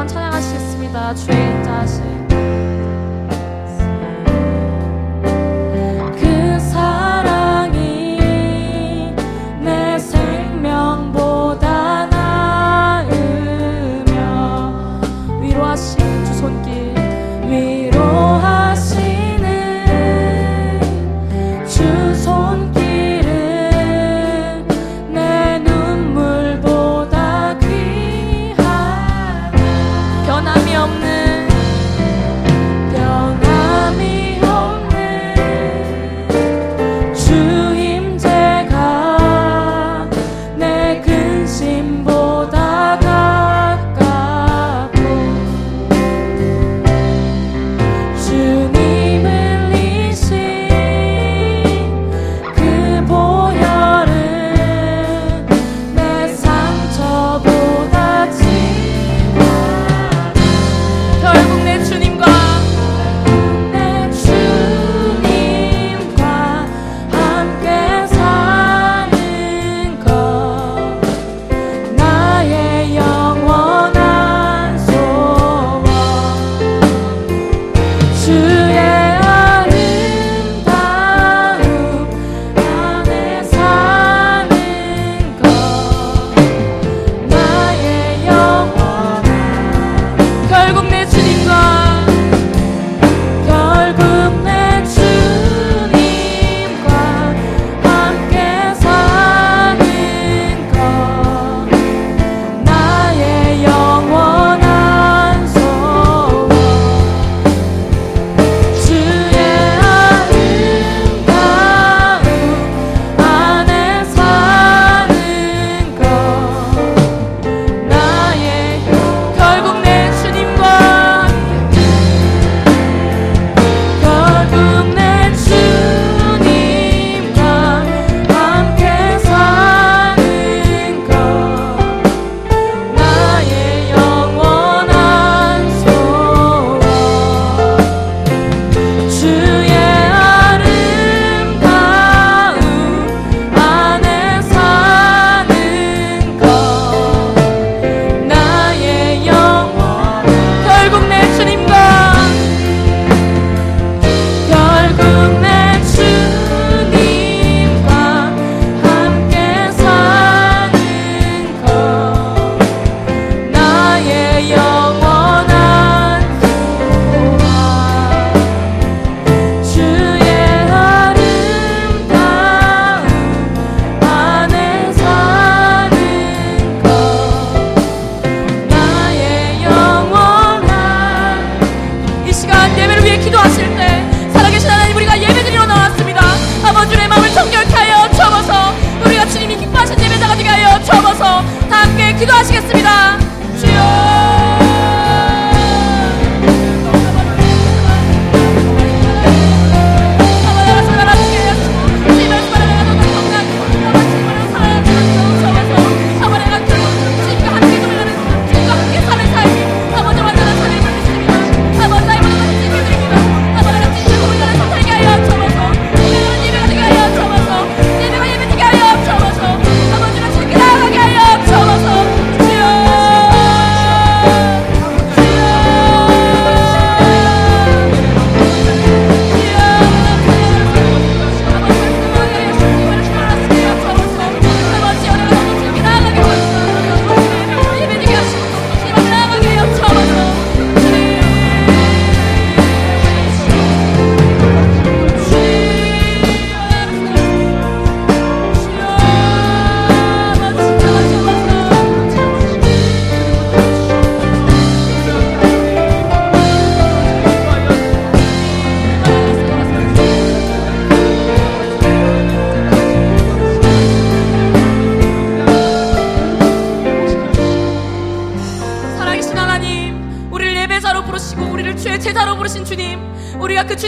한번 찬양하시겠습니다. 주의 인자.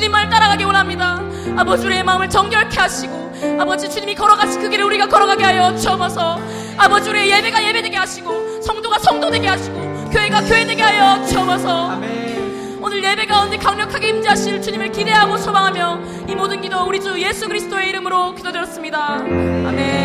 주님을 따라가기 원합니다. 아버지 우리의 마음을 정결케 하시고 아버지 주님이 걸어가신 그 길을 우리가 걸어가게 하여 주옵소서 아버지 우리의 예배가 예배되게 하시고 성도가 성도되게 하시고 교회가 교회되게 하여 주옵소서 오늘 예배 가운데 강력하게 임재하실 주님을 기대하고 소망하며 이 모든 기도 우리 주 예수 그리스도의 이름으로 기도드렸습니다. 아멘.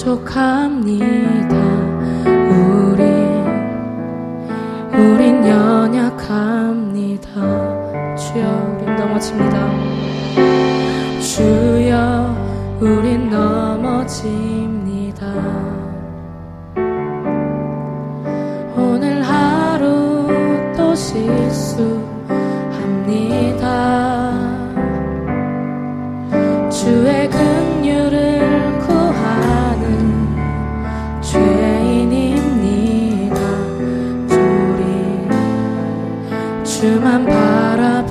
부족합니다. 주만 바라봅니다.